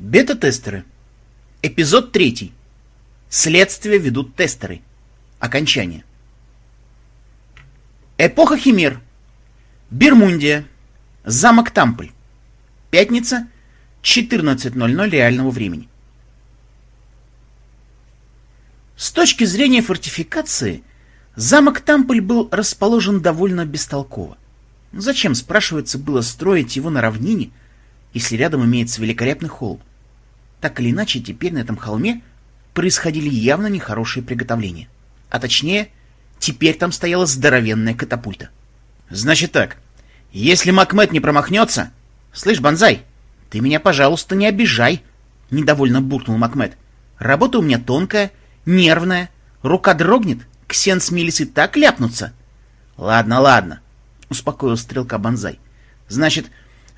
Бета-тестеры. Эпизод третий. Следствие ведут тестеры. Окончание. Эпоха Химер. Бермундия. Замок Тампль. Пятница, 14.00 реального времени. С точки зрения фортификации, замок Тампль был расположен довольно бестолково. Зачем, спрашивается, было строить его на равнине, если рядом имеется великолепный холм? Так или иначе, теперь на этом холме происходили явно нехорошие приготовления. А точнее, теперь там стояла здоровенная катапульта. Значит так, если Макмед не промахнется... Слышь, Бонзай, ты меня, пожалуйста, не обижай, недовольно буркнул Макмед. Работа у меня тонкая, нервная, рука дрогнет, Ксен с Милисой так ляпнутся. Ладно, ладно, успокоил стрелка Бонзай. Значит,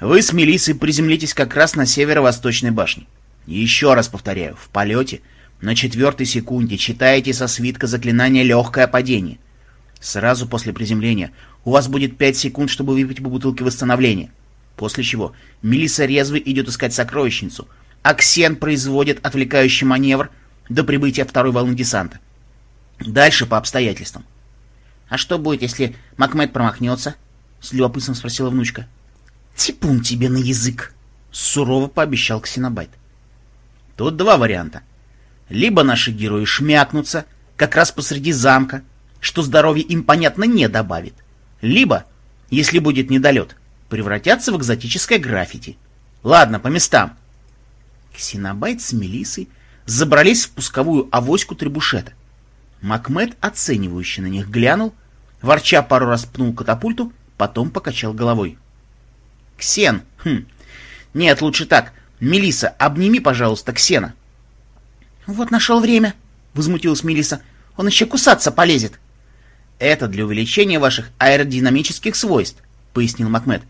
вы с Мелиссой приземлитесь как раз на северо-восточной башне. Еще раз повторяю, в полете на четвертой секунде читаете со свитка заклинания «Легкое падение». Сразу после приземления у вас будет 5 секунд, чтобы выпить по бутылке восстановления. После чего Мелисса резвый идет искать сокровищницу, а Ксен производит отвлекающий маневр до прибытия второй волны десанта. Дальше по обстоятельствам. «А что будет, если Макмед промахнется?» — с любопытством спросила внучка. «Типун тебе на язык!» — сурово пообещал Ксенобайт. Тут два варианта. Либо наши герои шмякнутся, как раз посреди замка, что здоровье им, понятно, не добавит. Либо, если будет недолет, превратятся в экзотическое граффити. Ладно, по местам. Ксенобайт с Мелиссой забрались в пусковую авоську требушета. Макмед, оценивающий на них, глянул, ворча пару раз пнул катапульту, потом покачал головой. «Ксен! Хм! Нет, лучше так. Мелиса, обними, пожалуйста, Ксена!» «Вот нашел время!» — возмутилась Мелиса. «Он еще кусаться полезет!» «Это для увеличения ваших аэродинамических свойств», — пояснил Макмед.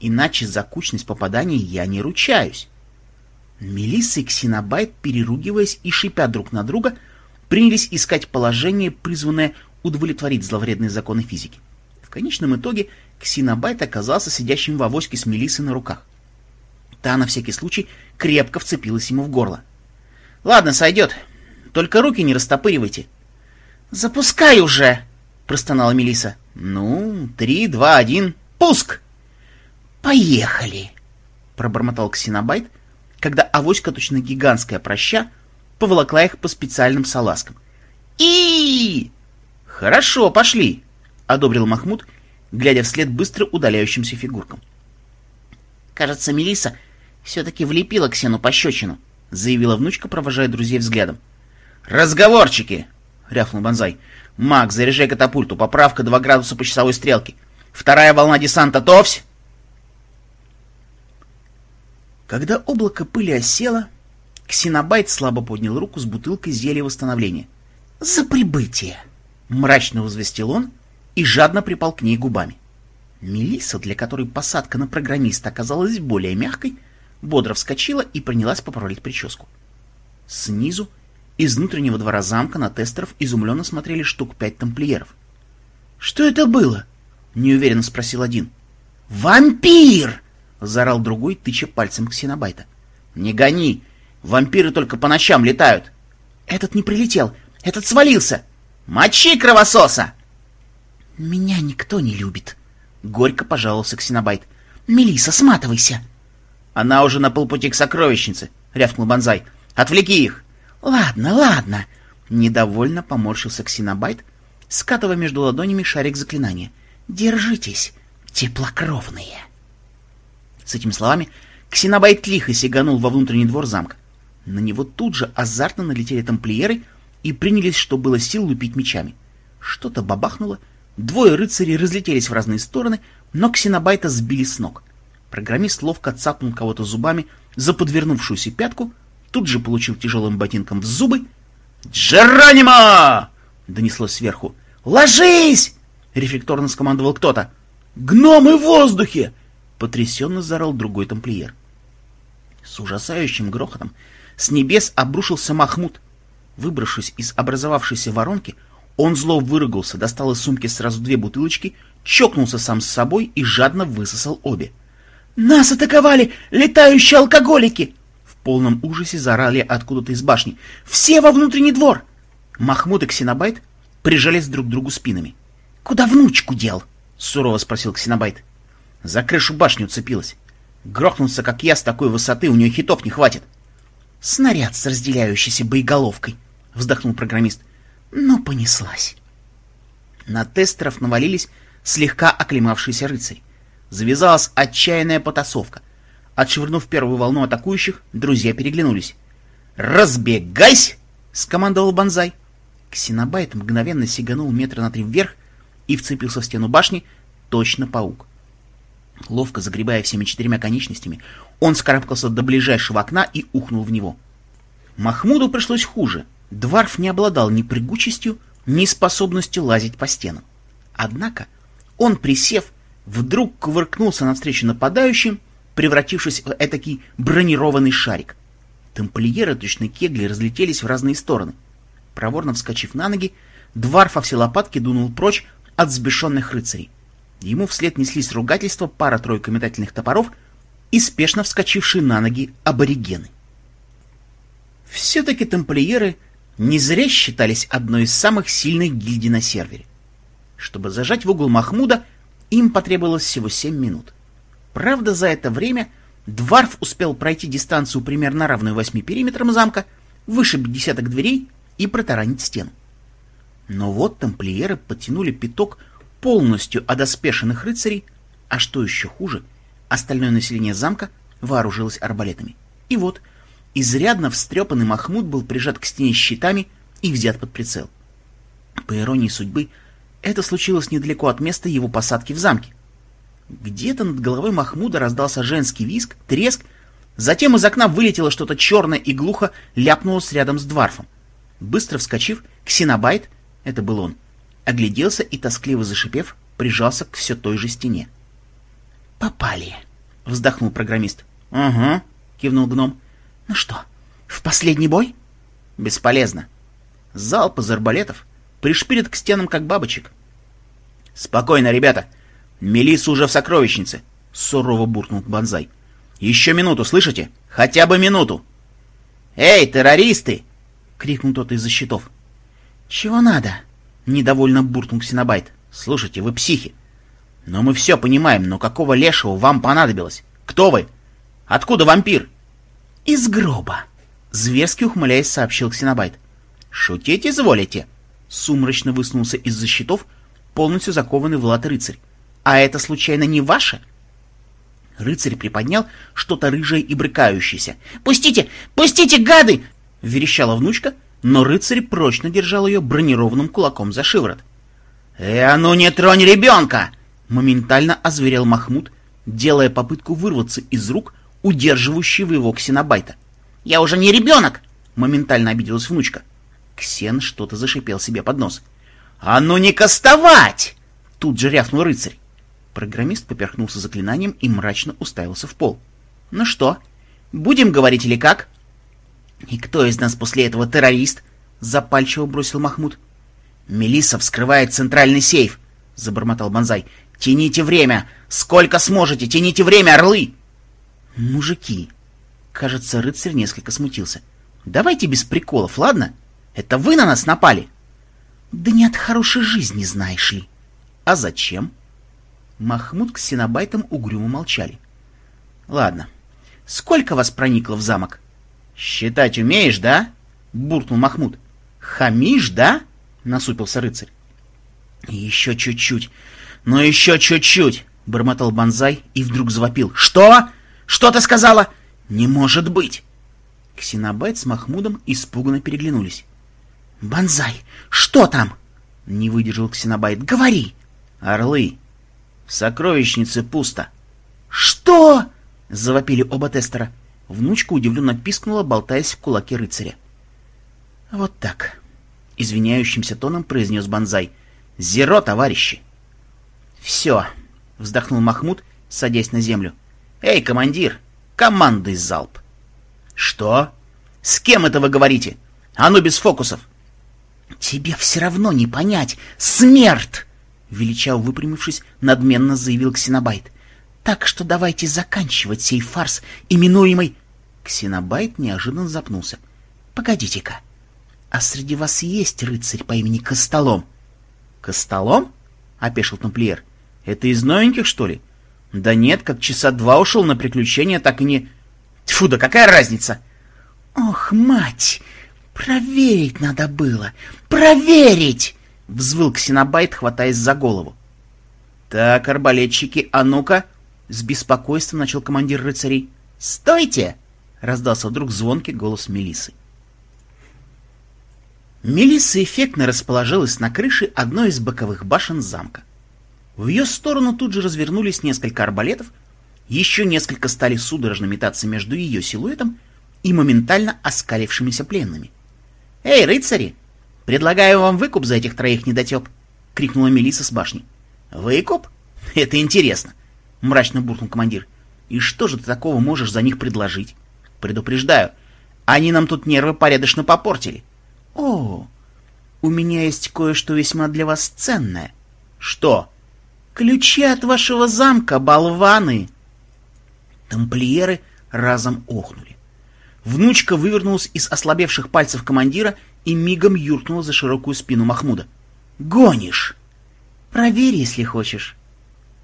«Иначе за кучность попаданий я не ручаюсь». Мелисса и Ксенобайт, переругиваясь и шипя друг на друга, принялись искать положение, призванное удовлетворить зловредные законы физики. В конечном итоге Ксенобайт оказался сидящим в авоське с Мелиссой на руках. Та на всякий случай крепко вцепилась ему в горло. «Ладно, сойдет. Только руки не растопыривайте». «Запускай уже!» — простонала Мелиса. «Ну, три, два, один, пуск!» «Поехали!» — пробормотал Ксенобайт, когда авоська, точно гигантская проща, поволокла их по специальным салазкам. и «Хорошо, пошли!» — одобрил Махмуд, глядя вслед быстро удаляющимся фигуркам. «Кажется, Мелиса все-таки влепила Ксену пощечину», — заявила внучка, провожая друзей взглядом. «Разговорчики!» — рявкнул Бонзай. «Маг, заряжай катапульту. Поправка 2 градуса по часовой стрелке. Вторая волна десанта Товсь!» Когда облако пыли осело, Ксенобайт слабо поднял руку с бутылкой зелья восстановления. «За прибытие!» — мрачно возвестил он и жадно припал к ней губами. Мелисса, для которой посадка на программиста оказалась более мягкой, бодро вскочила и принялась поправлять прическу. Снизу из внутреннего двора замка на тестеров изумленно смотрели штук пять тамплиеров. «Что это было?» — неуверенно спросил один. «Вампир!» — заорал другой, тыча пальцем ксенобайта. «Не гони! Вампиры только по ночам летают!» «Этот не прилетел! Этот свалился! Мочи кровососа!» «Меня никто не любит!» — горько пожаловался ксенобайт. Мелиса, сматывайся!» «Она уже на полпути к сокровищнице!» — рявкнул Бонзай. «Отвлеки их!» «Ладно, ладно!» Недовольно поморщился Ксенобайт, скатывая между ладонями шарик заклинания. «Держитесь, теплокровные!» С этими словами Ксенобайт лихо сиганул во внутренний двор замка. На него тут же азартно налетели тамплиеры и принялись, что было сил, лупить мечами. Что-то бабахнуло, двое рыцарей разлетелись в разные стороны, но Ксенобайта сбили с ног. Программист ловко цапнул кого-то зубами за подвернувшуюся пятку — тут же получил тяжелым ботинком в зубы. «Джеронимо!» — донеслось сверху. «Ложись!» — рефлекторно скомандовал кто-то. «Гномы в воздухе!» — потрясенно заорал другой тамплиер. С ужасающим грохотом с небес обрушился Махмуд. Выбравшись из образовавшейся воронки, он зло выругался, достал из сумки сразу две бутылочки, чокнулся сам с собой и жадно высосал обе. «Нас атаковали летающие алкоголики!» полном ужасе заорали откуда-то из башни. «Все во внутренний двор!» Махмуд и Ксенобайт прижались друг к другу спинами. «Куда внучку дел?» — сурово спросил Ксенобайт. За крышу башни уцепилась. Грохнуться, как я, с такой высоты у нее хитов не хватит. «Снаряд с разделяющейся боеголовкой», — вздохнул программист. «Но понеслась». На тестеров навалились слегка оклемавшиеся рыцари. Завязалась отчаянная потасовка. Отшвырнув первую волну атакующих, друзья переглянулись. «Разбегайся!» — скомандовал Бонзай. Ксенобайт мгновенно сиганул метра на три вверх и вцепился в стену башни, точно паук. Ловко загребая всеми четырьмя конечностями, он скарабкался до ближайшего окна и ухнул в него. Махмуду пришлось хуже. Дварф не обладал ни прыгучестью, ни способностью лазить по стенам. Однако он, присев, вдруг кувыркнулся навстречу нападающим, превратившись в этакий бронированный шарик. Тамплиеры точно кегли разлетелись в разные стороны. Проворно вскочив на ноги, Дварф все лопатки дунул прочь от сбешенных рыцарей. Ему вслед неслись ругательства пара-тройка метательных топоров и спешно вскочившие на ноги аборигены. Все-таки тамплиеры не зря считались одной из самых сильных гильдий на сервере. Чтобы зажать в угол Махмуда, им потребовалось всего семь минут. Правда, за это время Дварф успел пройти дистанцию примерно равную восьми периметрам замка, вышибить десяток дверей и протаранить стену. Но вот тамплиеры подтянули пяток полностью одоспешенных рыцарей, а что еще хуже, остальное население замка вооружилось арбалетами. И вот, изрядно встрепанный Махмуд был прижат к стене щитами и взят под прицел. По иронии судьбы, это случилось недалеко от места его посадки в замке. Где-то над головой Махмуда раздался женский виск, треск, затем из окна вылетело что-то черное и глухо ляпнулось рядом с Дварфом. Быстро вскочив, Ксенобайт, это был он, огляделся и, тоскливо зашипев, прижался к все той же стене. «Попали!» — вздохнул программист. «Угу», — кивнул гном. «Ну что, в последний бой?» «Бесполезно. Залп из арбалетов пришпилит к стенам, как бабочек». «Спокойно, ребята. Мелисса уже в сокровищнице», — сурово буркнул Бонзай. «Еще минуту, слышите? Хотя бы минуту!» «Эй, террористы!» — крикнул тот из-за щитов. «Чего надо?» — недовольно буркнул Ксенобайт. «Слушайте, вы психи. Но мы все понимаем, но какого лешего вам понадобилось? Кто вы? Откуда вампир?» «Из гроба», — зверски ухмыляясь, сообщил Ксенобайт. «Шутить изволите?» — сумрачно высунулся из-за щитов, полностью закованный в лад рыцарь. «А это, случайно, не ваше?» Рыцарь приподнял что-то рыжее и брыкающееся. «Пустите! Пустите, гады!» — верещала внучка, но рыцарь прочно держал ее бронированным кулаком за шиворот. «Э, а ну не тронь ребенка!» — моментально озверел Махмуд, делая попытку вырваться из рук удерживающего его ксенобайта. «Я уже не ребенок!» — моментально обиделась внучка. Ксен что-то зашипел себе под нос. «А ну не кастовать!» — тут же рявкнул рыцарь. Программист поперхнулся заклинанием и мрачно уставился в пол. «Ну что, будем говорить или как?» «И кто из нас после этого террорист?» — запальчиво бросил Махмуд. Мелисса вскрывает центральный сейф», — забормотал Бонзай. «Тяните время! Сколько сможете! Тяните время, орлы!» «Мужики!» Кажется, рыцарь несколько смутился. «Давайте без приколов, ладно? Это вы на нас напали?» «Да не от хорошей жизни, знаешь ли». «А зачем?» Махмуд с Синабайтом угрюмо молчали. «Ладно. Сколько вас проникло в замок?» «Считать умеешь, да?» — буркнул Махмуд. «Хамишь, да?» — насупился рыцарь. «Еще чуть-чуть, но еще чуть-чуть!» — бормотал Бонзай и вдруг завопил. «Что? Что ты сказала? Не может быть!» Ксенобайт с Махмудом испуганно переглянулись. «Бонзай, что там?» — не выдержал Ксенобайт. «Говори!» «Орлы! В сокровищнице пусто!» «Что?» — завопили оба тестера. Внучка удивленно пискнула, болтаясь в кулаке рыцаря. «Вот так», — извиняющимся тоном произнес Бонзай. «Зеро, товарищи!» «Все», — вздохнул Махмуд, садясь на землю. «Эй, командир, командный залп!» «Что? С кем это вы говорите? А ну, без фокусов!» «Тебе все равно не понять! Смерть!» Величал выпрямившись, надменно заявил Ксенобайт. Так что давайте заканчивать сей фарс, именуемый... Ксенобайт неожиданно запнулся. «Погодите-ка, а среди вас есть рыцарь по имени Костолом?» «Костолом?» — опешил тамплиер. «Это из новеньких, что ли?» «Да нет, как часа два ушел на приключения, так и не...» Тьфу, да какая разница?» «Ох, мать! Проверить надо было! Проверить!» — взвыл Ксенобайт, хватаясь за голову. «Так, арбалетчики, а ну-ка!» — с беспокойством начал командир рыцарей. «Стойте!» — раздался вдруг звонкий голос Мелисы. Мелисса эффектно расположилась на крыше одной из боковых башен замка. В ее сторону тут же развернулись несколько арбалетов, еще несколько стали судорожно метаться между ее силуэтом и моментально оскалившимися пленными. «Эй, рыцари! Предлагаю вам выкуп за этих троих недотеп!» — крикнула Мелиса с башни. «Выкуп? Это интересно!» — мрачно буркнул командир. «И что же ты такого можешь за них предложить? Предупреждаю, они нам тут нервы порядочно попортили». «О, у меня есть кое-что весьма для вас ценное». «Что?» «Ключи от вашего замка, болваны!» Тамплиеры разом охнули. Внучка вывернулась из ослабевших пальцев командира и мигом юркнула за широкую спину Махмуда. «Гонишь!» «Проверь, если хочешь».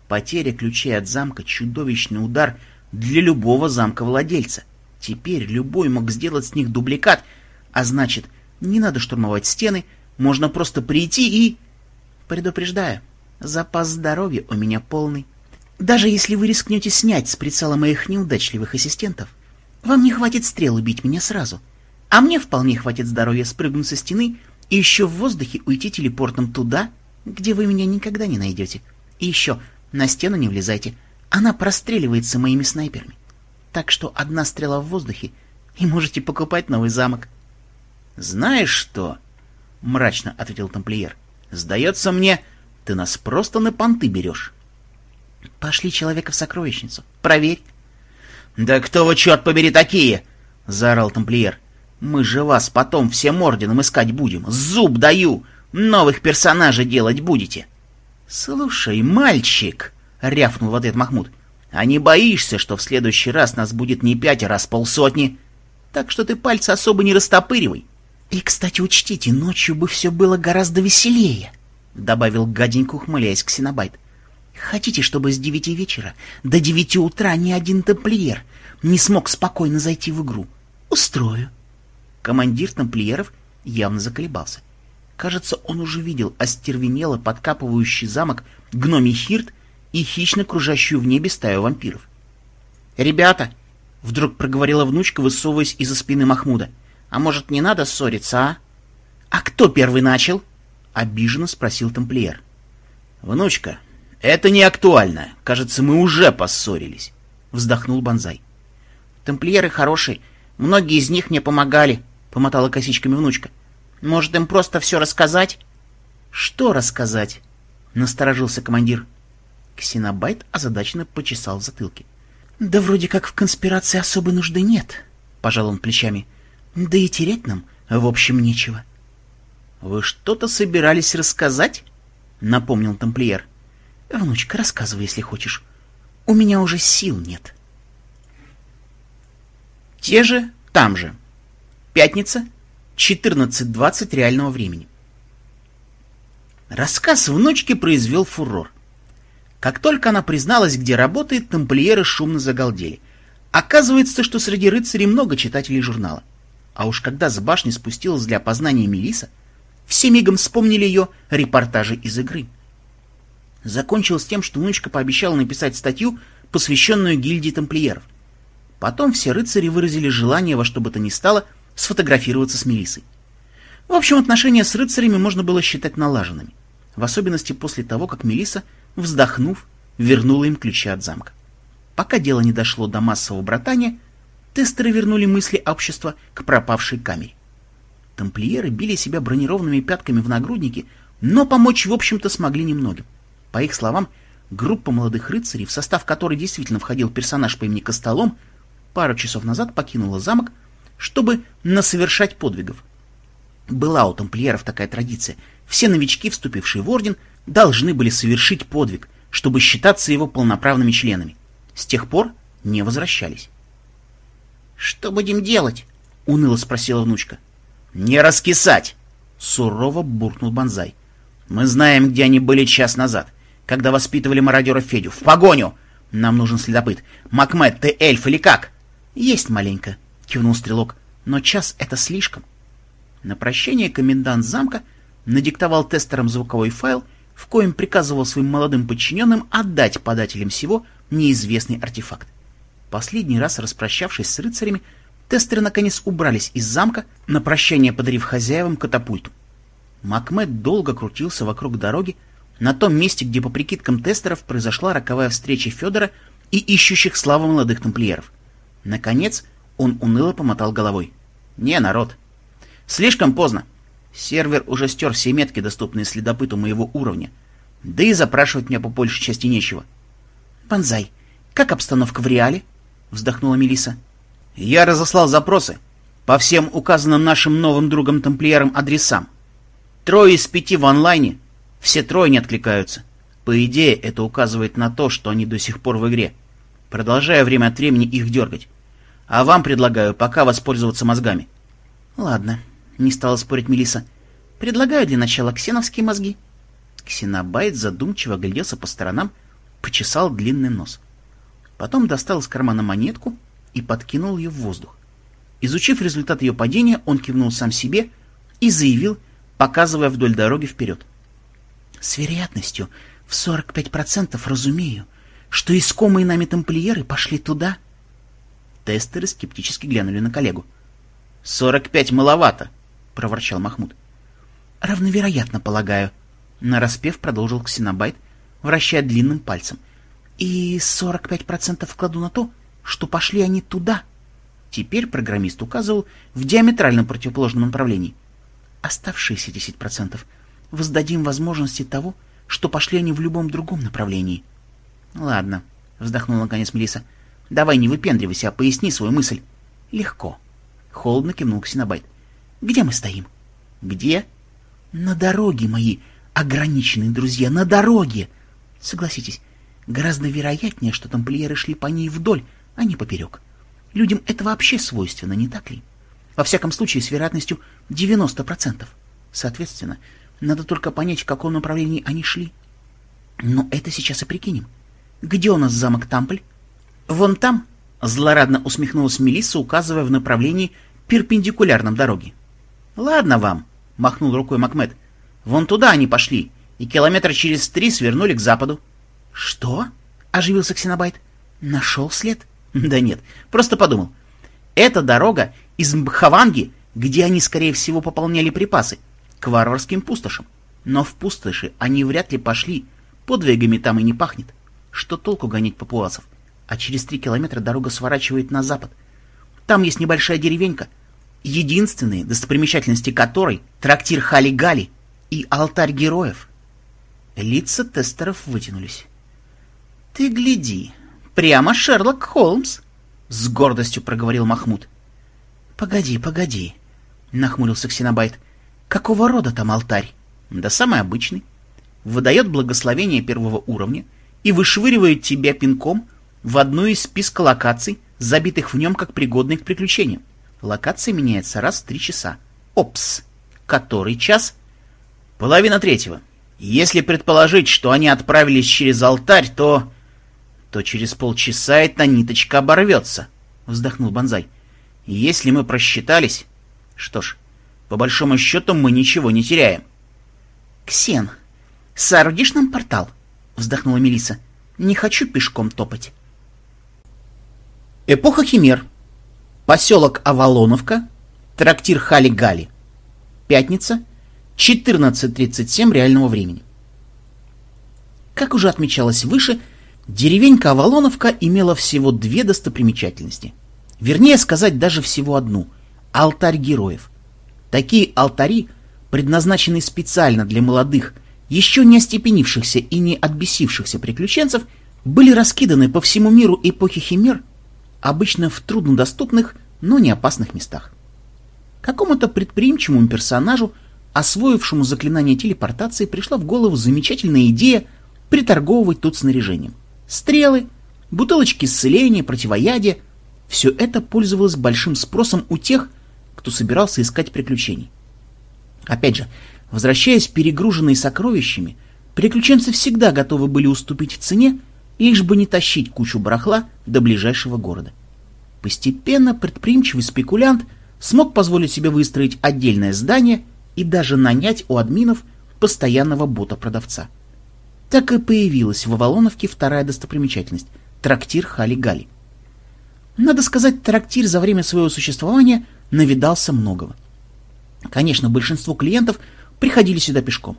Потеря ключей от замка — чудовищный удар для любого замка-владельца. Теперь любой мог сделать с них дубликат, а значит, не надо штурмовать стены, можно просто прийти и... Предупреждаю, запас здоровья у меня полный. Даже если вы рискнете снять с прицела моих неудачливых ассистентов, вам не хватит стрел убить меня сразу. А мне вполне хватит здоровья спрыгнуть со стены и еще в воздухе уйти телепортом туда, где вы меня никогда не найдете. И еще, на стену не влезайте, она простреливается моими снайперами. Так что одна стрела в воздухе, и можете покупать новый замок. — Знаешь что? — мрачно ответил тамплиер. — Сдается мне, ты нас просто на понты берешь. — Пошли человека в сокровищницу. Проверь. — Да кто вы, черт побери, такие? — заорал тамплиер. — Мы же вас потом всем орденом искать будем. Зуб даю! Новых персонажей делать будете. — Слушай, мальчик, — рявкнул в ответ Махмуд, — а не боишься, что в следующий раз нас будет не пять, а раз полсотни? Так что ты пальцы особо не растопыривай. — И, кстати, учтите, ночью бы все было гораздо веселее, — добавил гаденько, ухмыляясь Ксенобайт. — Хотите, чтобы с девяти вечера до девяти утра ни один тамплиер не смог спокойно зайти в игру? Устрою. Командир тамплиеров явно заколебался. Кажется, он уже видел остервенело подкапывающий замок гномий хирт и хищно кружащую в небе стаю вампиров. «Ребята!» — вдруг проговорила внучка, высовываясь из-за спины Махмуда. «А может, не надо ссориться, а?» «А кто первый начал?» — обиженно спросил тамплиер. «Внучка, это не актуально. Кажется, мы уже поссорились», — вздохнул Бонзай. «Тамплиеры хорошие. Многие из них мне помогали», — помотала косичками внучка. Может, им просто все рассказать? — Что рассказать? — насторожился командир. Ксенобайт озадаченно почесал в затылке. — Да вроде как в конспирации особой нужды нет, — пожал он плечами. — Да и терять нам, в общем, нечего. — Вы что-то собирались рассказать? — напомнил тамплиер. — Внучка, рассказывай, если хочешь. У меня уже сил нет. Те же, там же. Пятница, 14.20 реального времени. Рассказ внучки произвел фурор. Как только она призналась, где работает, тамплиеры шумно загалдели. Оказывается, что среди рыцарей много читателей журнала. А уж когда с башни спустилась для опознания Мелиса, все мигом вспомнили ее репортажи из игры. Закончилось тем, что внучка пообещала написать статью, посвященную гильдии тамплиеров. Потом все рыцари выразили желание во что бы то ни стало – сфотографироваться с Мелиссой. В общем, отношения с рыцарями можно было считать налаженными, в особенности после того, как Мелиса, вздохнув, вернула им ключи от замка. Пока дело не дошло до массового братания, тестеры вернули мысли общества к пропавшей камере. Тамплиеры били себя бронированными пятками в нагруднике, но помочь, в общем-то, смогли немногим. По их словам, группа молодых рыцарей, в состав которой действительно входил персонаж по имени Костолом, пару часов назад покинула замок чтобы насовершать подвигов. Была у тамплиеров такая традиция. Все новички, вступившие в орден, должны были совершить подвиг, чтобы считаться его полноправными членами. С тех пор не возвращались. «Что будем делать?» — уныло спросила внучка. «Не раскисать!» — сурово буркнул Бонзай. «Мы знаем, где они были час назад, когда воспитывали мародера Федю. В погоню! Нам нужен следопыт. Макмед, ты эльф или как?» «Есть маленько», — кивнул стрелок. «Но час — это слишком». На прощание комендант замка надиктовал тестерам звуковой файл, в коем приказывал своим молодым подчиненным отдать подателям всего неизвестный артефакт. Последний раз распрощавшись с рыцарями, тестеры наконец убрались из замка, на прощание подарив хозяевам катапульту. Макмед долго крутился вокруг дороги, на том месте, где по прикидкам тестеров произошла роковая встреча Федора и ищущих славу молодых тамплиеров. Наконец он уныло помотал головой. «Не, народ. Слишком поздно. Сервер уже стер все метки, доступные следопыту моего уровня. Да и запрашивать меня по большей части нечего». «Бонзай, как обстановка в реале?» — вздохнула Мелиса. «Я разослал запросы по всем указанным нашим новым другом-тамплиерам адресам. Трое из пяти в онлайне, все трое не откликаются. По идее, это указывает на то, что они до сих пор в игре, продолжая время от времени их дергать. А вам предлагаю пока воспользоваться мозгами». «Ладно», — не стала спорить Мелиса. «Предлагаю для начала ксеновские мозги». Ксенобайт задумчиво гляделся по сторонам, почесал длинный нос. Потом достал из кармана монетку и подкинул ее в воздух. Изучив результат ее падения, он кивнул сам себе и заявил, показывая вдоль дороги вперед. «С вероятностью в 45% разумею, что искомые нами тамплиеры пошли туда». Тестеры скептически глянули на коллегу. «Сорок пять маловато», — проворчал Махмуд. «Равновероятно, полагаю», — нараспев продолжил Ксенобайт, вращая длинным пальцем — и 45% вкладу на то, что пошли они туда. Теперь программист указывал в диаметрально противоположном направлении. Оставшиеся 10% воздадим возможности того, что пошли они в любом другом направлении. — Ладно, — вздохнула наконец Мелиса. — Давай не выпендривайся, а поясни свою мысль. — Легко. Холодно кивнул Ксенобайт. — Где мы стоим? — Где? — На дороге, мои ограниченные друзья, на дороге! Согласитесь, Гораздо вероятнее, что тамплиеры шли по ней вдоль, а не поперек. Людям это вообще свойственно, не так ли? Во всяком случае, с вероятностью 90%. Соответственно, надо только понять, в каком направлении они шли. Но это сейчас и прикинем. Где у нас замок Тампль? Вон там, злорадно усмехнулась Мелисса, указывая в направлении перпендикулярном дороге. Ладно вам, махнул рукой Макмед. Вон туда они пошли, и километра через три свернули к западу. «Что?» — оживился Ксенобайт. «Нашел след?» «Да нет, просто подумал. Это дорога из Мбхаванги, где они, скорее всего, пополняли припасы, к варварским пустошам. Но в пустоши они вряд ли пошли, подвигами там и не пахнет. Что толку гонять папуасов? А через три километра дорога сворачивает на запад. Там есть небольшая деревенька, единственные достопримечательности которой — трактир Хали-Гали и алтарь героев. Лица тестеров вытянулись. «Ты гляди, прямо Шерлок Холмс!» — с гордостью проговорил Махмуд. «Погоди, погоди!» — нахмурился Ксенобайт. «Какого рода там алтарь?» «Да самый обычный. Выдает благословение первого уровня и вышвыривает тебя пинком в одну из списка локаций, забитых в нем как пригодные к приключениям. Локация меняется раз в три часа. Опс! Который час?» «Половина третьего. Если предположить, что они отправились через алтарь, то...» то через полчаса эта ниточка оборвется, — вздохнул Бонзай. — Если мы просчитались... Что ж, по большому счету мы ничего не теряем. — Ксен, соорудишь нам портал? — вздохнула Мелиса. Не хочу пешком топать. Эпоха Химер. Поселок Авалоновка. Трактир Хали-Гали. Пятница. 14.37 реального времени. Как уже отмечалось выше, Деревенька Авалоновка имела всего две достопримечательности. Вернее сказать, даже всего одну – алтарь героев. Такие алтари, предназначенные специально для молодых, еще не остепенившихся и не отбесившихся приключенцев, были раскиданы по всему миру эпохи Химер, обычно в труднодоступных, но не опасных местах. Какому-то предприимчивому персонажу, освоившему заклинание телепортации, пришла в голову замечательная идея приторговывать тут снаряжением стрелы, бутылочки исцеления, противоядия, Все это пользовалось большим спросом у тех, кто собирался искать приключений. Опять же, возвращаясь перегруженные сокровищами, приключенцы всегда готовы были уступить в цене, лишь бы не тащить кучу барахла до ближайшего города. Постепенно предприимчивый спекулянт смог позволить себе выстроить отдельное здание и даже нанять у админов постоянного бота-продавца. Так и появилась в Авалоновке вторая достопримечательность – трактир Хали-Гали. Надо сказать, трактир за время своего существования навидался многого. Конечно, большинство клиентов приходили сюда пешком.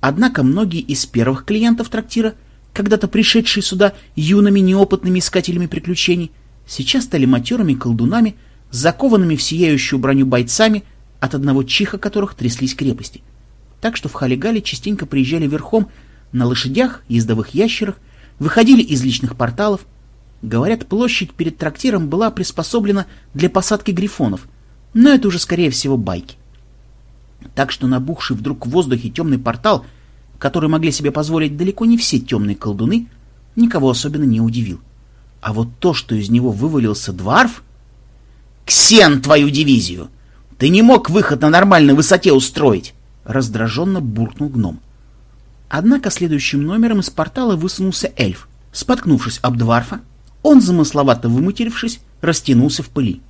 Однако многие из первых клиентов трактира, когда-то пришедшие сюда юными неопытными искателями приключений, сейчас стали матерыми колдунами, закованными в сияющую броню бойцами, от одного чиха которых тряслись крепости. Так что в Халигале частенько приезжали верхом на лошадях, ездовых ящерах, выходили из личных порталов. Говорят, площадь перед трактиром была приспособлена для посадки грифонов, но это уже скорее всего байки. Так что набухший вдруг в воздухе темный портал, который могли себе позволить далеко не все темные колдуны, никого особенно не удивил. А вот то, что из него вывалился дворф... «Ксен твою дивизию! Ты не мог выход на нормальной высоте устроить!» Раздраженно буркнул гном. Однако следующим номером из портала высунулся эльф. Споткнувшись об дворфа, он, замысловато выматерившись, растянулся в пыли.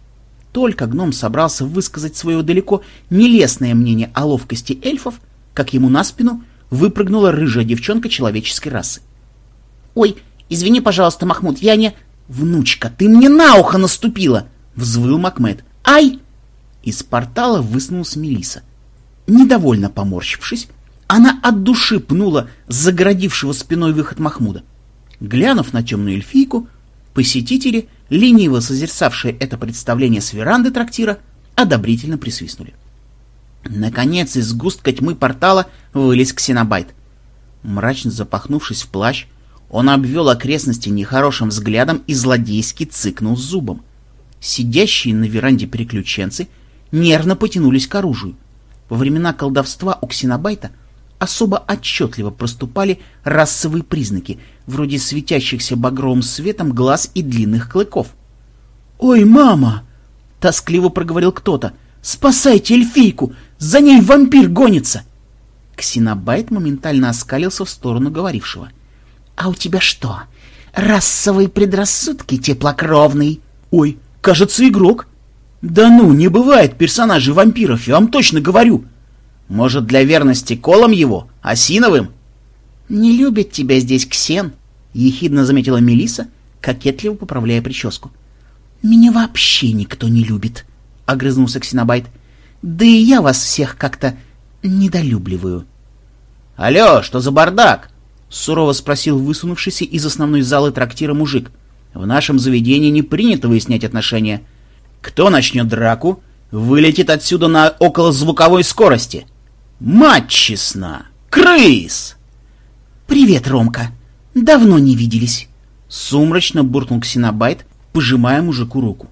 Только гном собрался высказать свое далеко нелестное мнение о ловкости эльфов, как ему на спину выпрыгнула рыжая девчонка человеческой расы. «Ой, извини, пожалуйста, Махмуд, я не...» «Внучка, ты мне на ухо наступила!» — взвыл Макмед. «Ай!» Из портала высунулась Мелиса. Недовольно поморщившись, она от души пнула загородившего спиной выход Махмуда. Глянув на темную эльфийку, посетители, лениво созерцавшие это представление с веранды трактира, одобрительно присвистнули. Наконец из густка тьмы портала вылез ксенобайт. Мрачно запахнувшись в плащ, он обвел окрестности нехорошим взглядом и злодейски цыкнул зубом. Сидящие на веранде переключенцы нервно потянулись к оружию. Во времена колдовства у ксенобайта особо отчетливо проступали расовые признаки, вроде светящихся багровым светом глаз и длинных клыков. «Ой, мама!» — тоскливо проговорил кто-то. «Спасайте эльфийку! За ней вампир гонится!» Ксенобайт моментально оскалился в сторону говорившего. «А у тебя что, расовые предрассудки, теплокровный?» «Ой, кажется, игрок!» «Да ну, не бывает персонажей вампиров, я вам точно говорю!» Может, для верности колом его, осиновым? — Не любит тебя здесь Ксен, — ехидно заметила Мелиса, кокетливо поправляя прическу. — Меня вообще никто не любит, — огрызнулся Ксенобайт. — Да и я вас всех как-то недолюбливаю. — Алло, что за бардак? — сурово спросил высунувшийся из основной залы трактира мужик. — В нашем заведении не принято выяснять отношения. Кто начнет драку, вылетит отсюда на околозвуковой скорости. — Мать честна! Крыс! Привет, Ромка! Давно не виделись. Сумрачно буркнул Ксенобайт, пожимая мужику руку.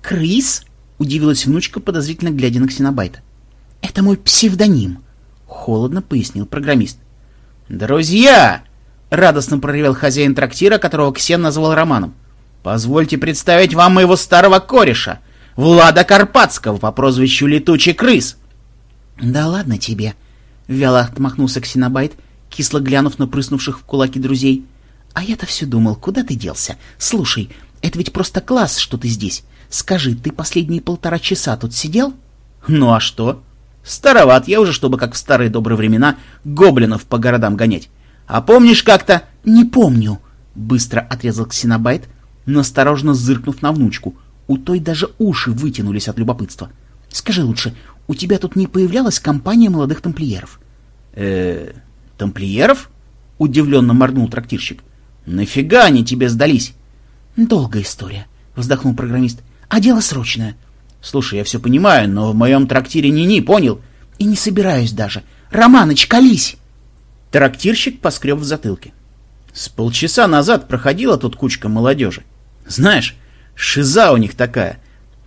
Крыс? Удивилась внучка, подозрительно глядя на Ксенобайта. Это мой псевдоним, холодно пояснил программист. Друзья! Радостно проревел хозяин трактира, которого Ксен назвал Романом. Позвольте представить вам моего старого кореша, Влада Карпатского по прозвищу Летучий Крыс. «Да ладно тебе!» — вяло отмахнулся Ксенобайт, кисло глянув на прыснувших в кулаки друзей. «А я-то все думал, куда ты делся? Слушай, это ведь просто класс, что ты здесь. Скажи, ты последние полтора часа тут сидел?» «Ну а что? Староват я уже, чтобы, как в старые добрые времена, гоблинов по городам гонять. А помнишь как-то...» «Не помню», — быстро отрезал Ксенобайт, насторожно зыркнув на внучку. У той даже уши вытянулись от любопытства. «Скажи лучше, у тебя тут не появлялась компания молодых тамплиеров? э тамплиеров? Удивленно моргнул трактирщик. Нафига они тебе сдались? Долгая история, вздохнул программист. А дело срочное. Слушай, я все понимаю, но в моем трактире ни-ни, понял? И не собираюсь даже. Романыч, колись! Трактирщик поскреб в затылке. С полчаса назад проходила тут кучка молодежи. Знаешь, шиза у них такая.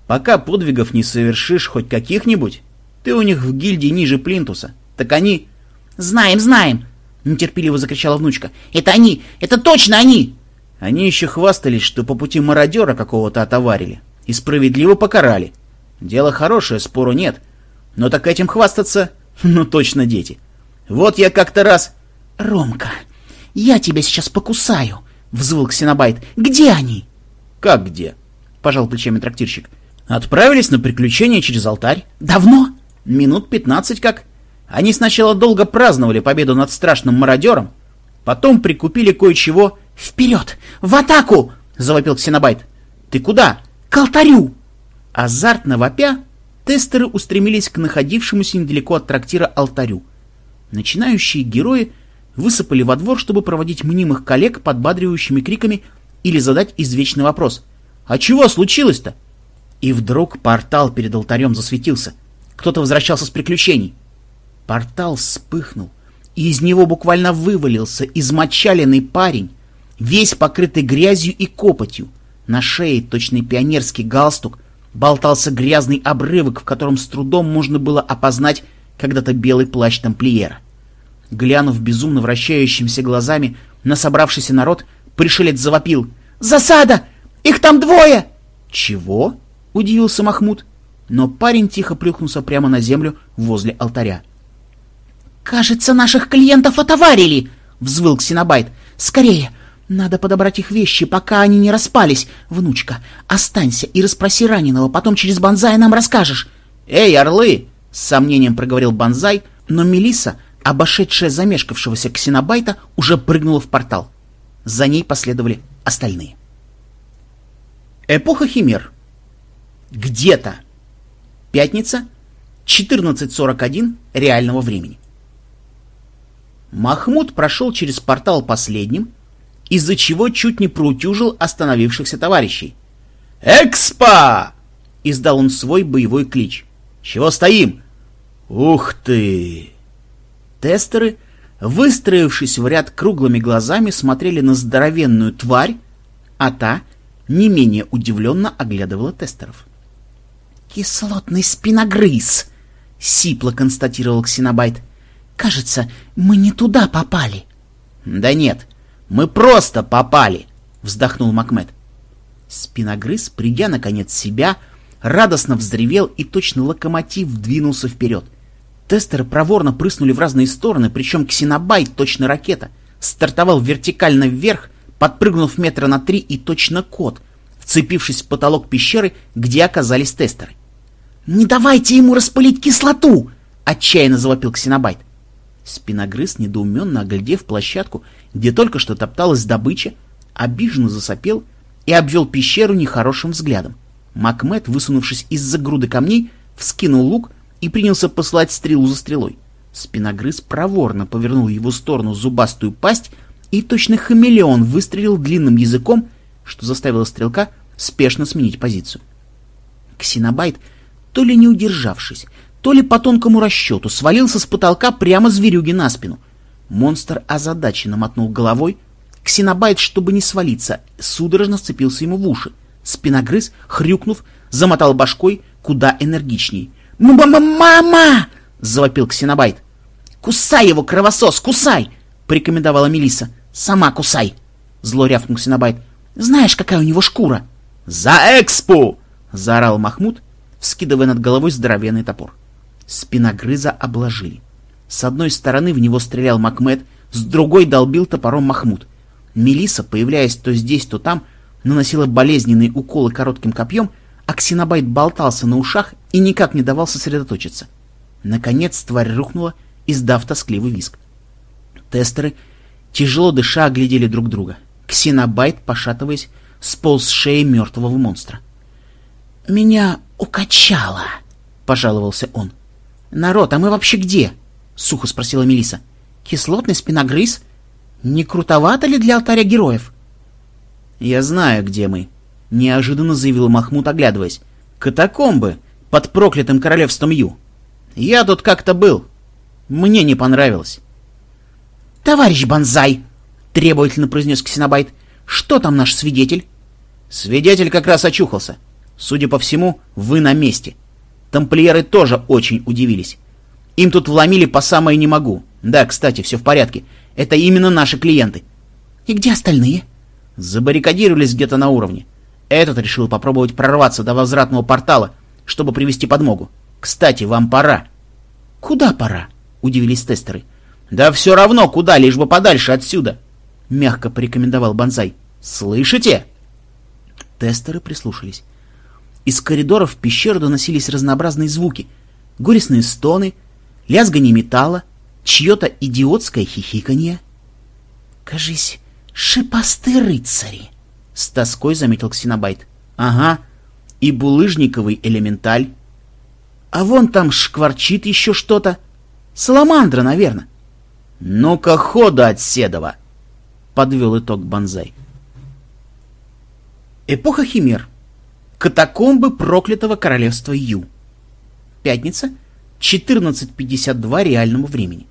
Пока подвигов не совершишь хоть каких-нибудь, ты у них в гильдии ниже плинтуса. Так они... — Знаем, знаем! — нетерпеливо закричала внучка. — Это они! Это точно они! Они еще хвастались, что по пути мародера какого-то отоварили и справедливо покарали. Дело хорошее, спору нет. Но так этим хвастаться, ну точно дети. Вот я как-то раз... — Ромка, я тебя сейчас покусаю, — взвыл Ксенобайт. — Где они? — Как где? — пожал плечами трактирщик. — Отправились на приключения через алтарь. — Давно? — Минут пятнадцать как. Они сначала долго праздновали победу над страшным мародером, потом прикупили кое-чего... — Вперед! В атаку! — завопил Ксенобайт. — Ты куда? — К алтарю! Азартно вопя, тестеры устремились к находившемуся недалеко от трактира алтарю. Начинающие герои высыпали во двор, чтобы проводить мнимых коллег подбадривающими криками или задать извечный вопрос. «А чего случилось-то?» И вдруг портал перед алтарем засветился. Кто-то возвращался с приключений. Портал вспыхнул, и из него буквально вывалился измочаленный парень, весь покрытый грязью и копотью. На шее точный пионерский галстук, болтался грязный обрывок, в котором с трудом можно было опознать когда-то белый плащ тамплиера. Глянув безумно вращающимися глазами на собравшийся народ, пришелец завопил. «Засада! Их там двое!» «Чего?» — удивился Махмуд. Но парень тихо плюхнулся прямо на землю возле алтаря. «Кажется, наших клиентов отоварили!» — взвыл Ксенобайт. «Скорее! Надо подобрать их вещи, пока они не распались. Внучка, останься и расспроси раненого, потом через Бонзай нам расскажешь». «Эй, орлы!» — с сомнением проговорил Бонзай, но Мелиса, обошедшая замешкавшегося Ксенобайта, уже прыгнула в портал. За ней последовали остальные. Эпоха Химер. Где-то. Пятница, 14.41 реального времени. Махмуд прошел через портал последним, из-за чего чуть не проутюжил остановившихся товарищей. «Экспо!» — издал он свой боевой клич. «Чего стоим?» «Ух ты!» Тестеры, выстроившись в ряд круглыми глазами, смотрели на здоровенную тварь, а та не менее удивленно оглядывала тестеров. «Кислотный спиногрыз!» — сипло констатировал Ксенобайт. «Кажется, мы не туда попали». «Да нет, мы просто попали!» — вздохнул Макмед. Спиногрыз, придя наконец в себя, радостно взревел и точно локомотив двинулся вперед. Тестеры проворно прыснули в разные стороны, причем ксенобайт, точно ракета, стартовал вертикально вверх, подпрыгнув метра на три и точно кот, вцепившись в потолок пещеры, где оказались тестеры. «Не давайте ему распылить кислоту!» — отчаянно завопил ксенобайт. Спиногрыз, недоуменно оглядев площадку, где только что топталась добыча, обиженно засопел и обвел пещеру нехорошим взглядом. Макмед, высунувшись из-за груды камней, вскинул лук и принялся посылать стрелу за стрелой. Спиногрыз проворно повернул его сторону зубастую пасть и точно хамелеон выстрелил длинным языком, что заставило стрелка спешно сменить позицию. Ксенобайт, то ли не удержавшись, то ли по тонкому расчету свалился с потолка прямо зверюги на спину. Монстр озадаченно мотнул головой. Ксенобайт, чтобы не свалиться, судорожно вцепился ему в уши. Спиногрыз, хрюкнув, замотал башкой куда энергичней. «Мама!» — завопил Ксенобайт. «Кусай его, кровосос, кусай!» — порекомендовала Мелиса. «Сама кусай!» — зло рявкнул Ксенобайт. «Знаешь, какая у него шкура?» «За экспу!» — заорал Махмуд, вскидывая над головой здоровенный топор. Спиногрыза обложили. С одной стороны в него стрелял Макмед, с другой долбил топором Махмуд. Мелиса, появляясь то здесь, то там, наносила болезненные уколы коротким копьем, а Ксенобайт болтался на ушах и никак не давал сосредоточиться. Наконец тварь рухнула, издав тоскливый виск. Тестеры, тяжело дыша, оглядели друг друга. Ксенобайт, пошатываясь, сполз с шеи мертвого монстра. «Меня укачало», — пожаловался он. «Народ, а мы вообще где?» — сухо спросила Мелиса. «Кислотный спиногрыз? Не крутовато ли для алтаря героев?» «Я знаю, где мы», — неожиданно заявил Махмуд, оглядываясь. «Катакомбы под проклятым королевством Ю. Я тут как-то был. Мне не понравилось». «Товарищ Бонзай!» — требовательно произнес Ксенобайт. «Что там наш свидетель?» «Свидетель как раз очухался. Судя по всему, вы на месте. Тамплиеры тоже очень удивились. Им тут вломили по самое не могу. Да, кстати, все в порядке. Это именно наши клиенты. И где остальные? Забаррикадировались где-то на уровне. Этот решил попробовать прорваться до возвратного портала, чтобы привести подмогу. Кстати, вам пора. Куда пора? Удивились тестеры. Да все равно куда, лишь бы подальше отсюда. Мягко порекомендовал Бонзай. Слышите? Тестеры прислушались. Из коридоров в пещеру доносились разнообразные звуки. Горестные стоны, лязганье металла, чье-то идиотское хихиканье. «Кажись, шипасты рыцари!» — с тоской заметил Ксенобайт. «Ага, и булыжниковый элементаль. А вон там шкварчит еще что-то. Саламандра, наверное». «Ну-ка, хода от Седова!» — подвел итог Бонзай. Эпоха Химер. Катакомбы проклятого королевства Ю. Пятница, 14.52 реальному времени.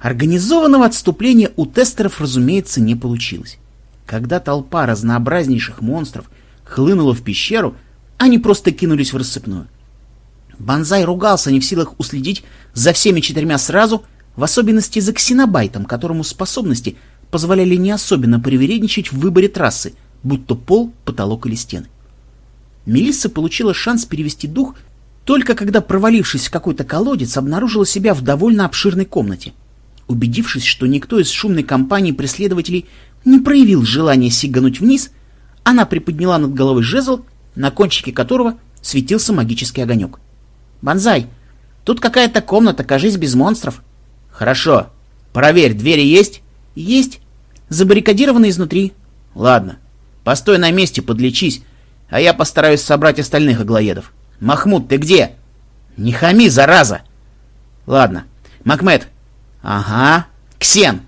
Организованного отступления у тестеров, разумеется, не получилось. Когда толпа разнообразнейших монстров хлынула в пещеру, они просто кинулись в рассыпную. Бонзай ругался не в силах уследить за всеми четырьмя сразу, в особенности за ксенобайтом, которому способности позволяли не особенно привередничать в выборе трассы, будь то пол, потолок или стены. Мелисса получила шанс перевести дух только когда, провалившись в какой-то колодец, обнаружила себя в довольно обширной комнате. Убедившись, что никто из шумной компании преследователей не проявил желания сигануть вниз, она приподняла над головой жезл, на кончике которого светился магический огонек. «Бонзай, тут какая-то комната, кажись, без монстров». «Хорошо. Проверь, двери есть?» «Есть. Забаррикадированы изнутри». «Ладно. Постой на месте, подлечись, а я постараюсь собрать остальных аглоедов. Махмуд, ты где?» «Не хами, зараза!» «Ладно. Макмед, «Ага. Ксен!»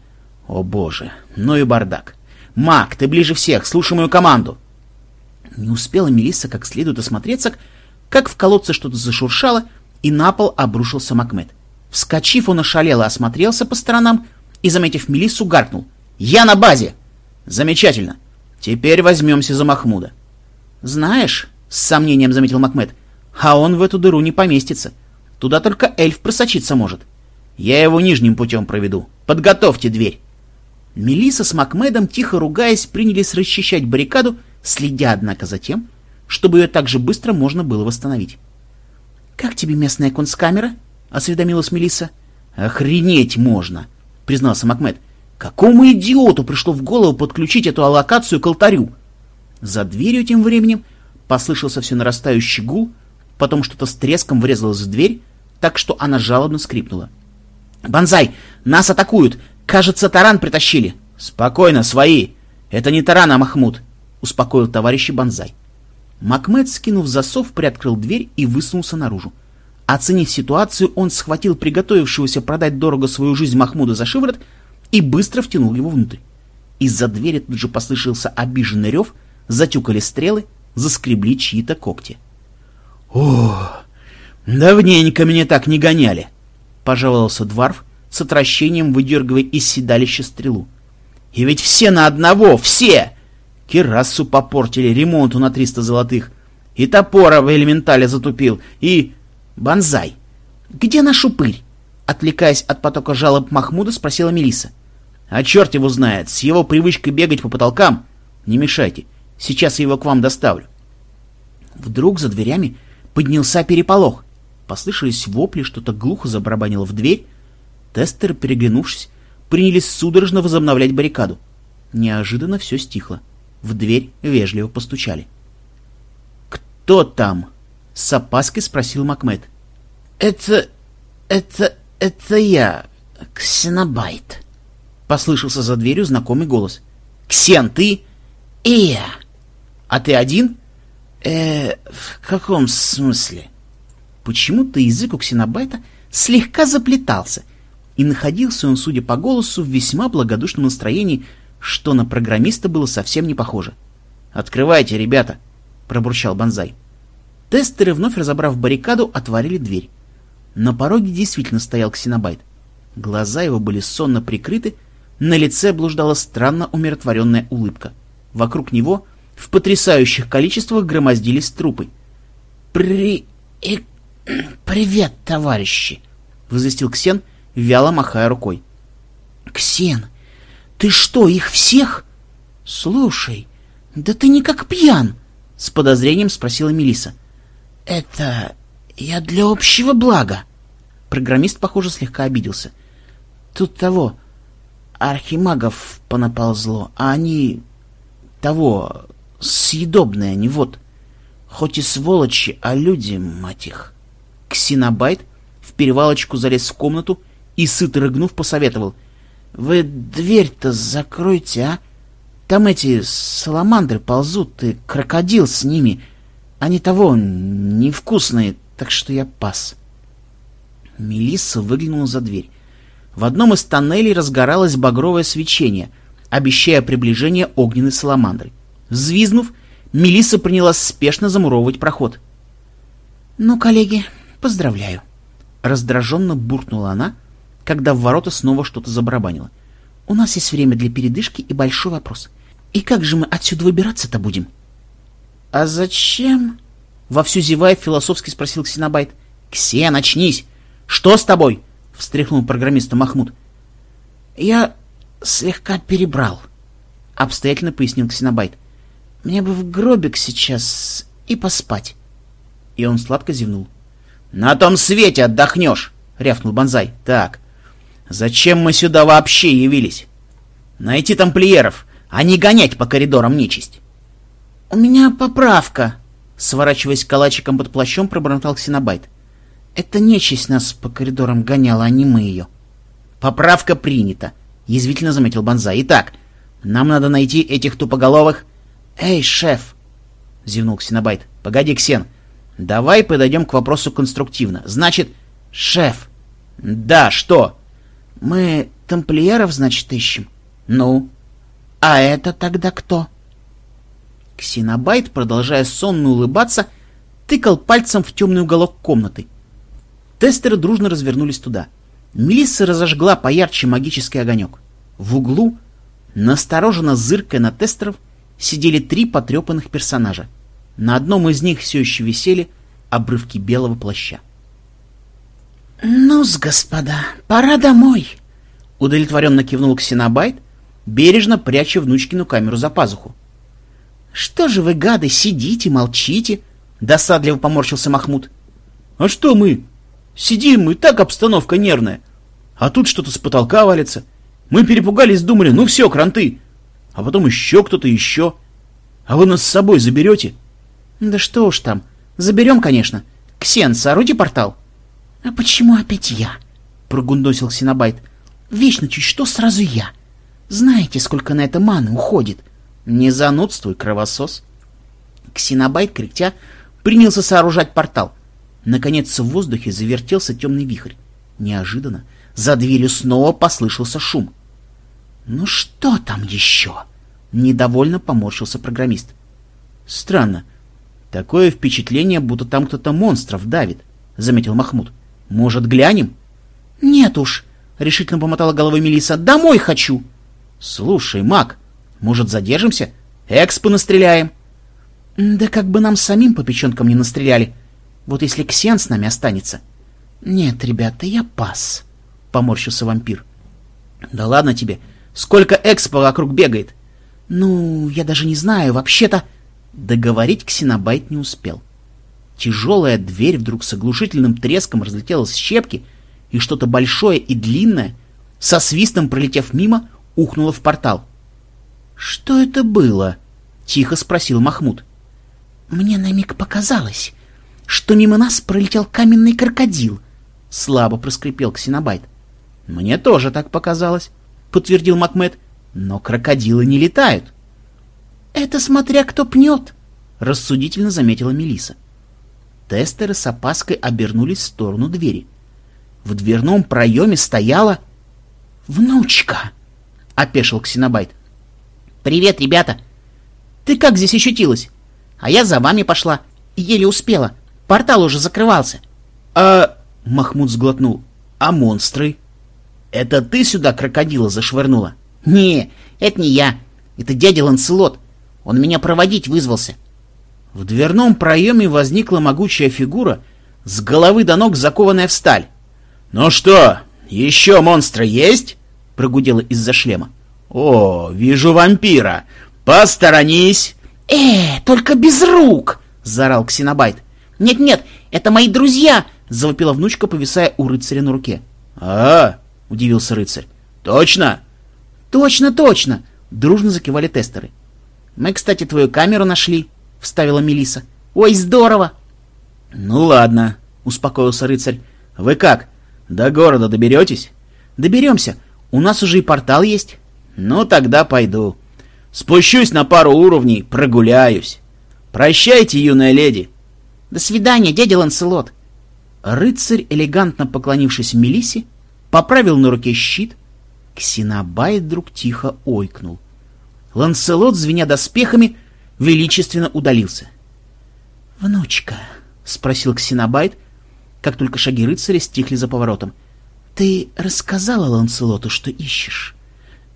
«О боже, ну и бардак! Мак, ты ближе всех, слушай мою команду!» Не успела Мелисса как следует осмотреться, как в колодце что-то зашуршало, и на пол обрушился Макмед. Вскочив, он ошалело осмотрелся по сторонам и, заметив Мелиссу, гаркнул. «Я на базе!» «Замечательно! Теперь возьмемся за Махмуда». «Знаешь, — с сомнением заметил Макмед, — а он в эту дыру не поместится. Туда только эльф просочиться может». Я его нижним путем проведу. Подготовьте дверь. Мелиса с Макмедом, тихо ругаясь, принялись расчищать баррикаду, следя, однако, за тем, чтобы ее так же быстро можно было восстановить. — Как тебе местная концкамера? — осведомилась Мелиса. Охренеть можно! — признался Макмед. — Какому идиоту пришло в голову подключить эту аллокацию к алтарю? За дверью тем временем послышался все нарастающий гул, потом что-то с треском врезалось в дверь, так что она жалобно скрипнула. — «Бонзай! Нас атакуют! Кажется, таран притащили!» «Спокойно, свои! Это не таран, а Махмуд!» — успокоил товарищи Бонзай. Макмед, скинув засов, приоткрыл дверь и высунулся наружу. Оценив ситуацию, он схватил приготовившегося продать дорого свою жизнь Махмуда за шиворот и быстро втянул его внутрь. Из-за двери тут же послышался обиженный рев, затюкали стрелы, заскребли чьи-то когти. «О, давненько меня так не гоняли!» — пожаловался Дварф, с отвращением выдергивая из седалища стрелу. «И ведь все на одного, все! Керасу попортили, ремонту на триста золотых, и топора в элементале затупил, и... Бонзай! Где наш упырь?» Отвлекаясь от потока жалоб Махмуда, спросила Мелиса. «А черт его знает, с его привычкой бегать по потолкам. Не мешайте, сейчас я его к вам доставлю». Вдруг за дверями поднялся переполох. Послышались вопли, что-то глухо забарабанило в дверь. Тестеры, переглянувшись, принялись судорожно возобновлять баррикаду. Неожиданно все стихло. В дверь вежливо постучали. «Кто там?» — с опаской спросил Макмед. «Это... это... это я, Ксенобайт», — послышался за дверью знакомый голос. «Ксен, ты?» «И я». «А ты один?» «Э, в каком смысле?» Почему-то язык у ксенобайта слегка заплетался, и находился он, судя по голосу, в весьма благодушном настроении, что на программиста было совсем не похоже. «Открывайте, ребята!» — пробурчал Бонзай. Тестеры, вновь разобрав баррикаду, отворили дверь. На пороге действительно стоял ксенобайт. Глаза его были сонно прикрыты, на лице блуждала странно умиротворенная улыбка. Вокруг него в потрясающих количествах громоздились трупы. «При... «Привет, товарищи!» — возвестил Ксен, вяло махая рукой. «Ксен, ты что, их всех?» Слушай, да ты никак пьян, с подозрением спросила Мелиса. Это я для общего блага. Программист, похоже, слегка обиделся. Тут того, архимагов понаползло, а они того, съедобные они, вот. Хоть и сволочи, а люди, мать их. Ксенобайт в перевалочку залез в комнату и, сыто рыгнув, посоветовал. «Вы дверь-то закройте, а? Там эти саламандры ползут, и крокодил с ними. Они того, невкусные, так что я пас». Мелисса выглянула за дверь. В одном из тоннелей разгоралось багровое свечение, обещая приближение огненной саламандры. Взвизнув, Мелисса принялась спешно замуровывать проход. «Ну, коллеги, поздравляю!» Раздраженно буркнула она, когда в ворота снова что-то забарабанило. «У нас есть время для передышки и большой вопрос. И как же мы отсюда выбираться-то будем?» «А зачем?» — вовсю зевая философски спросил Ксенобайт. «Ксен, очнись! Что с тобой?» — встряхнул программиста Махмуд. «Я слегка перебрал», — обстоятельно пояснил Ксенобайт. Мне бы в гробик сейчас и поспать. И он сладко зевнул. На том свете отдохнешь, рявкнул Бонзай. Так, зачем мы сюда вообще явились? Найти тамплиеров, а не гонять по коридорам нечисть. У меня поправка, сворачиваясь калачиком под плащом, пробормотал Ксенобайт. Это нечисть нас по коридорам гоняла, а не мы ее. Поправка принята, язвительно заметил Бонзай. Итак, нам надо найти этих тупоголовых «Эй, шеф!» — зевнул Ксенобайт. «Погоди, Ксен, давай подойдем к вопросу конструктивно. Значит, шеф!» «Да, что?» «Мы тамплиеров, значит, ищем?» «Ну?» «А это тогда кто?» Ксенобайт, продолжая сонно улыбаться, тыкал пальцем в темный уголок комнаты. Тестеры дружно развернулись туда. Мелисса разожгла поярче магический огонек. В углу, настороженно зыркая на тестеров, сидели три потрепанных персонажа. На одном из них все еще висели обрывки белого плаща. «Ну-с, господа, пора домой!» Удовлетворенно кивнул Ксенобайт, бережно пряча внучкину камеру за пазуху. «Что же вы, гады, сидите, молчите?» Досадливо поморщился Махмуд. «А что мы? Сидим, и так обстановка нервная. А тут что-то с потолка валится. Мы перепугались, думали, ну все, кранты а потом еще кто-то еще. А вы нас с собой заберете? Да что уж там. Заберем, конечно. Ксен, сооруди портал. А почему опять я? Прогундосил Синабайт. Вечно чуть что сразу я. Знаете, сколько на это маны уходит? Не занудствуй, кровосос. Ксенобайт, кряхтя, принялся сооружать портал. Наконец в воздухе завертелся темный вихрь. Неожиданно за дверью снова послышался шум. «Ну что там еще?» — недовольно поморщился программист. «Странно. Такое впечатление, будто там кто-то монстров давит», — заметил Махмуд. «Может, глянем?» «Нет уж», — решительно помотала головой Мелиса. «Домой хочу!» «Слушай, Мак, может, задержимся? Экспо настреляем?» «Да как бы нам самим по печенкам не настреляли. Вот если Ксен с нами останется». «Нет, ребята, я пас», — поморщился вампир. «Да ладно тебе, Сколько экспо вокруг бегает? Ну, я даже не знаю, вообще-то... Договорить Ксенобайт не успел. Тяжелая дверь вдруг с оглушительным треском разлетелась с щепки, и что-то большое и длинное, со свистом пролетев мимо, ухнуло в портал. «Что это было?» — тихо спросил Махмуд. «Мне на миг показалось, что мимо нас пролетел каменный крокодил», — слабо проскрипел Ксенобайт. «Мне тоже так показалось», подтвердил Макмед. Но крокодилы не летают. Это смотря кто пнет, рассудительно заметила Мелиса. Тестеры с опаской обернулись в сторону двери. В дверном проеме стояла... «Внучка!» — опешил Ксенобайт. «Привет, ребята! Ты как здесь ощутилась? А я за вами пошла, еле успела. Портал уже закрывался». «А...» — Махмуд сглотнул. «А монстры?» Это ты сюда крокодила зашвырнула? Не, это не я. Это дядя Ланселот. Он меня проводить вызвался. В дверном проеме возникла могучая фигура, с головы до ног закованная в сталь. «Ну что, еще монстры есть?» — прогудела из-за шлема. «О, вижу вампира. Посторонись! «Э, только без рук!» — заорал Ксенобайт. «Нет-нет, это мои друзья!» — завопила внучка, повисая у рыцаря на руке. «А, — удивился рыцарь, — точно?» «Точно, точно!» — дружно закивали тестеры. «Мы, кстати, твою камеру нашли», — вставила Мелиса. «Ой, здорово!» «Ну ладно», — успокоился рыцарь. «Вы как, до города доберетесь?» «Доберемся. У нас уже и портал есть». «Ну, тогда пойду. Спущусь на пару уровней, прогуляюсь. Прощайте, юная леди». «До свидания, дядя Ланселот». Рыцарь, элегантно поклонившись Мелисе, поправил на руке щит. Ксенобайт вдруг тихо ойкнул. Ланселот, звеня доспехами, величественно удалился. «Внучка», — спросил Ксенобайт, как только шаги рыцаря стихли за поворотом. «Ты рассказала Ланселоту, что ищешь?»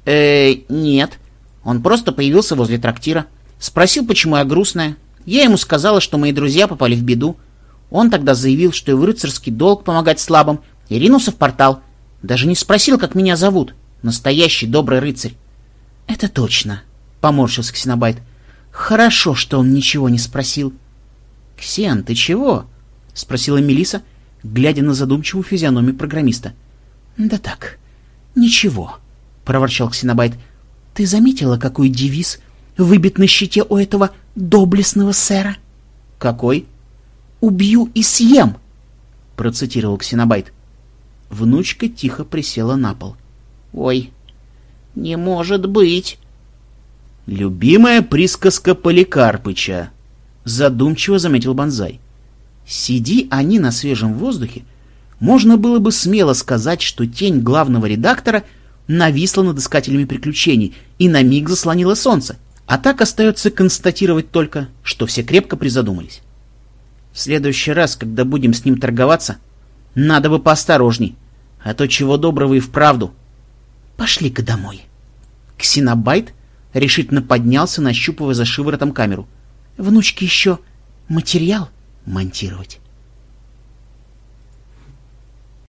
«Э, нет. Он просто появился возле трактира. Спросил, почему я грустная. Я ему сказала, что мои друзья попали в беду. Он тогда заявил, что его рыцарский долг помогать слабым, и ринулся в портал. Даже не спросил, как меня зовут. Настоящий добрый рыцарь». «Это точно», — поморщился Ксенобайт. «Хорошо, что он ничего не спросил». «Ксен, ты чего?» — спросила Мелиса, глядя на задумчивую физиономию программиста. «Да так, ничего», — проворчал Ксенобайт. «Ты заметила, какой девиз выбит на щите у этого доблестного сэра?» «Какой?» «Убью и съем», — процитировал Ксенобайт. Внучка тихо присела на пол. «Ой, не может быть!» «Любимая присказка Поликарпыча», — задумчиво заметил Бонзай. «Сиди они на свежем воздухе, можно было бы смело сказать, что тень главного редактора нависла над искателями приключений и на миг заслонила солнце, а так остается констатировать только, что все крепко призадумались. В следующий раз, когда будем с ним торговаться, надо бы поосторожней, а то чего доброго и вправду. Пошли-ка домой. Ксенобайт решительно поднялся, нащупывая за шиворотом камеру. Внучке еще материал монтировать.